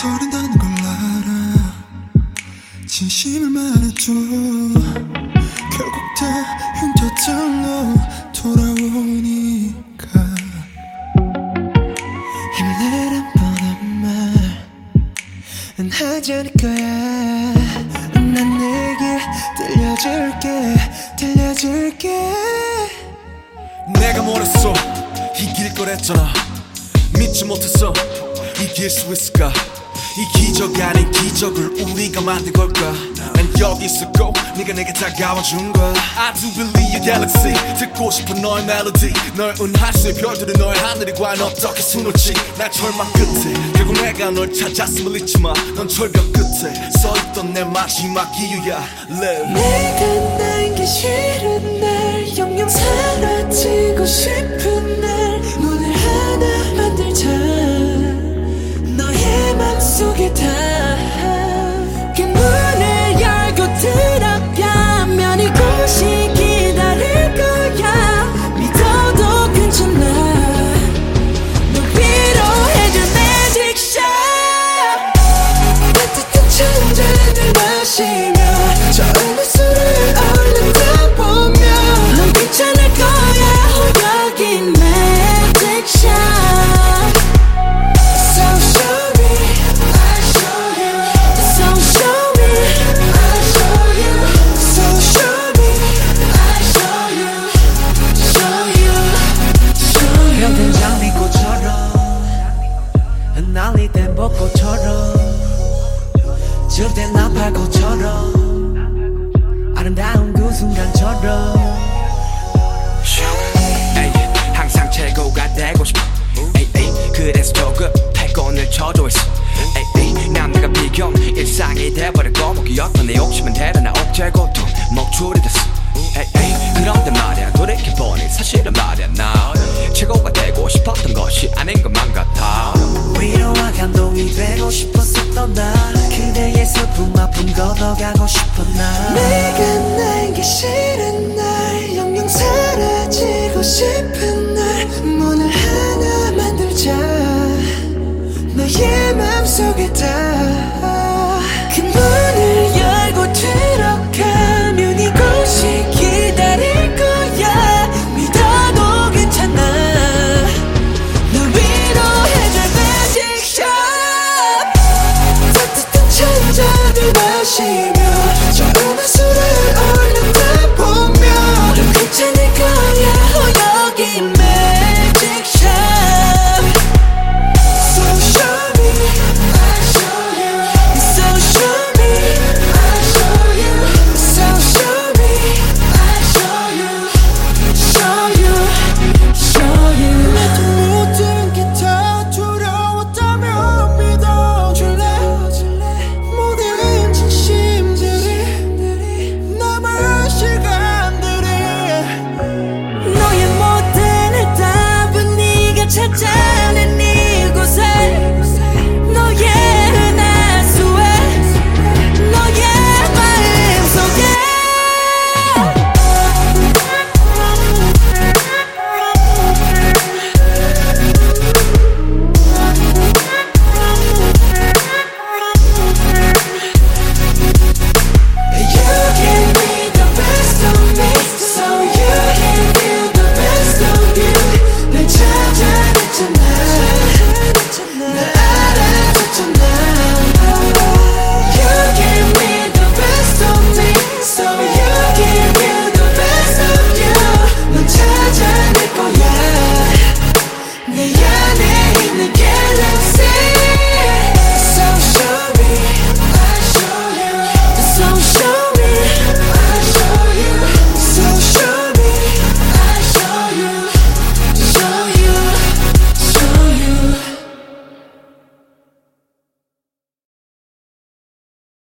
서른다는 걸 알아. 진심을 말해줘. 결국 다 흉터절로 돌아오니까. 힘을 내란 뻔한 말은 하지 않을 거야. 난 내게 들려줄게. 들려줄게. 내가 뭐랬어? 이길 거랬잖아. 믿지 못했어. 이길 수 있을까 이 기적 아닌 기적을 우리가 만든 걸까? 난 여기 있었고 네가 내게 다가와준 거야 I do believe your galaxy. 듣고 싶은 너의 멜로디 널 은하수의 별들은 너의 하늘이 과연 어떻게 수놓지. 날 절망 끝에 결국 내가 널 찾았음을 잊지 마넌 절벽 끝에 서있던 내 마지막 이유야. Live. 내가 난게 싫은 날 영영 사라지고 싶은 날 time. 그래서 꼰을 쳐줘 있어. 에이, 남들과 비교 일상이 돼버렸고 목이었던 내 욕심은 대단한 억제 고통 목줄이 됐어. 에이, 그런데 말야 돌이켜보니 사실은 말야 나 최고가 되고 싶었던 것이 아닌 것만 같아. 위로와 감동이 되고 싶었었던 나 그대의 슬픔 아픔 걷어가고 싶은 나. 내가